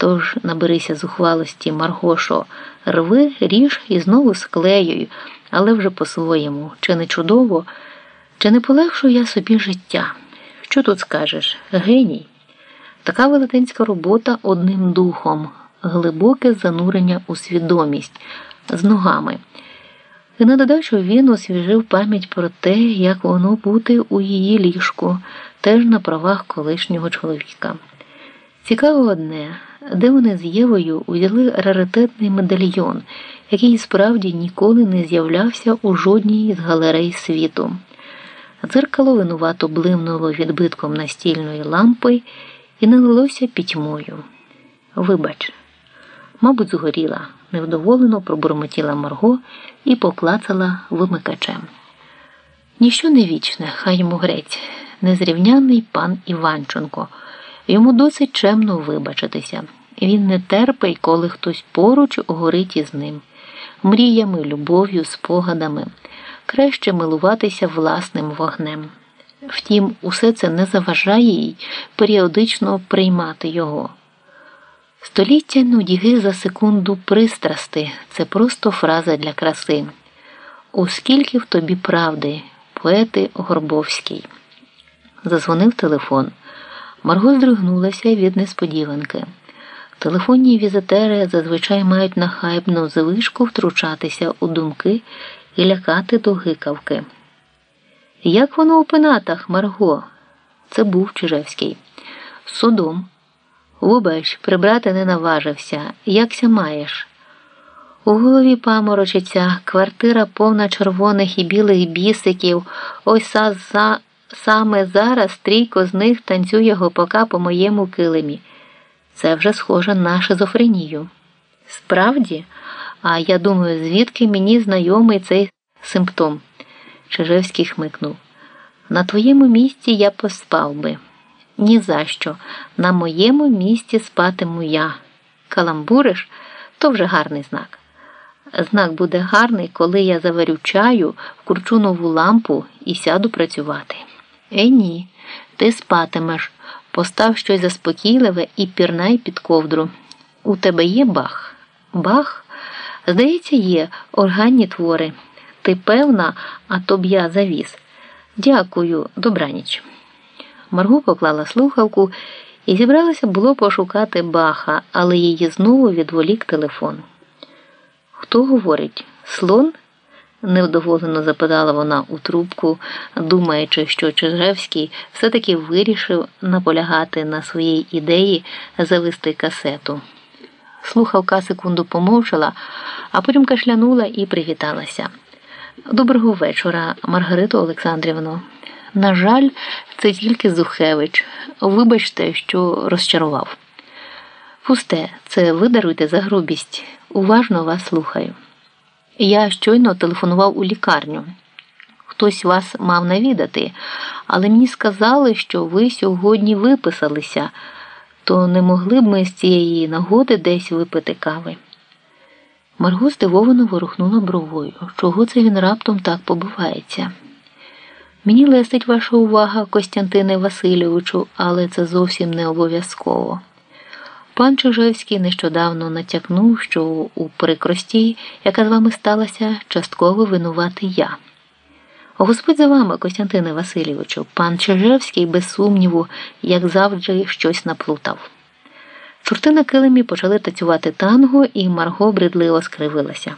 Тож наберися зухвалості, Маргошо, рви, ріж і знову склеюю, але вже по-своєму. Чи не чудово, чи не полегшую я собі життя? Що тут скажеш? Геній? Така велетенська робота одним духом, глибоке занурення у свідомість з ногами. І на додачу він освіжив пам'ять про те, як воно бути у її ліжку, теж на правах колишнього чоловіка. Цікаво одне, де вони з Євою узяли раритетний медальйон, який справді ніколи не з'являвся у жодній з галерей світу. Дзеркало винувато блимнуло відбитком настільної лампи і налилося пітьмою. Вибач, мабуть, згоріла, невдоволено пробурмотіла Марго і поклацала вимикачем. Ніщо не вічне, хай йому грець, незрівняний пан Іванченко. Йому досить чемно вибачитися. Він не терпить, коли хтось поруч горить із ним, мріями, любов'ю, спогадами, краще милуватися власним вогнем. Втім, усе це не заважає їй періодично приймати його. Століття нудіги за секунду пристрасти це просто фраза для краси. Оскільки в тобі правди, поети Горбовський. Зазвонив телефон. Марго здригнулася від несподіванки. Телефонні візитери зазвичай мають нахайбну звичку втручатися у думки і лякати до гикавки. Як воно у пенатах, Марго? Це був Чижевський. Судом. Вибач, прибрати не наважився. Якся маєш? У голові паморочиться, квартира повна червоних і білих бісиків. Ось за саме зараз трійко з них танцює гопака по моєму килимі. Це вже схоже на шизофренію. Справді, а я думаю, звідки мені знайомий цей симптом? Чижевський хмикнув. На твоєму місці я поспав би. Ні за що. На моєму місці спатиму я. Каламбуриш то вже гарний знак. Знак буде гарний, коли я заварю чаю, вкручу нову лампу і сяду працювати. Е, ні, ти спатимеш. Постав щось заспокійливе і пірнай під ковдру. У тебе є бах? Бах? Здається, є органні твори. Ти певна, а то б я завіз. Дякую, добраніч. Марго поклала слухавку і зібралася було пошукати баха, але її знову відволік телефон. Хто говорить? Слон? Невдоволено запитала вона у трубку, думаючи, що Чижевський все-таки вирішив наполягати на своїй ідеї завести касету. Слухавка секунду помовчала, а потім кашлянула і привіталася. Доброго вечора, Маргарито Олександрівно. На жаль, це тільки Зухевич. Вибачте, що розчарував. Пусте, це ви даруйте за грубість. Уважно вас слухаю. Я щойно телефонував у лікарню. Хтось вас мав навідати, але мені сказали, що ви сьогодні виписалися, то не могли б ми з цієї нагоди десь випити кави. Марго здивовано ворухнула бровою. Чого це він раптом так побувається? Мені лестить ваша увага, Костянтине Васильовичу, але це зовсім не обов'язково. Пан Чижевський нещодавно натякнув, що у прикрості, яка з вами сталася, частково винуватий я. Господь за вами, Костянтине Васильовичу, пан Чижевський, без сумніву, як завжди, щось наплутав. Чорти на килимі почали танцювати танго, і Марго бредливо скривилася.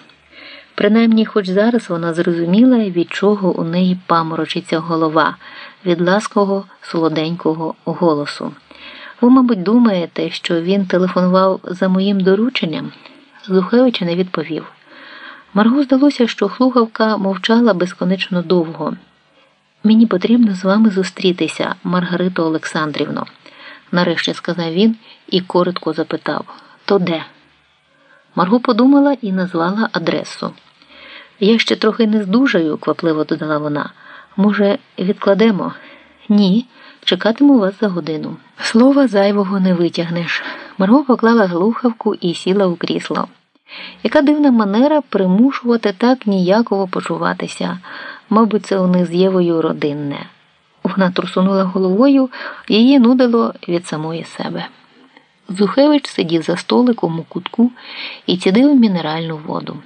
Принаймні, хоч зараз вона зрозуміла, від чого у неї паморочиться голова, від лаского солоденького голосу. Ви, мабуть, думаєте, що він телефонував за моїм дорученням? Зухевич не відповів. Марго здалося, що хлухавка мовчала безконечно довго. Мені потрібно з вами зустрітися, Маргарито Олександрівно, нарешті сказав він і коротко запитав То де? Марго подумала і назвала адресу. Я ще трохи не здужаю, квапливо додала вона. Може, відкладемо? Ні. Чекатиму вас за годину. Слова зайвого не витягнеш. Марго поклала глухавку і сіла у крісло. Яка дивна манера примушувати так ніяково почуватися, мабуть, це у них з Євою родинне. Вона трусунула головою, її нудило від самої себе. Зухевич сидів за столиком у кутку і цідив мінеральну воду.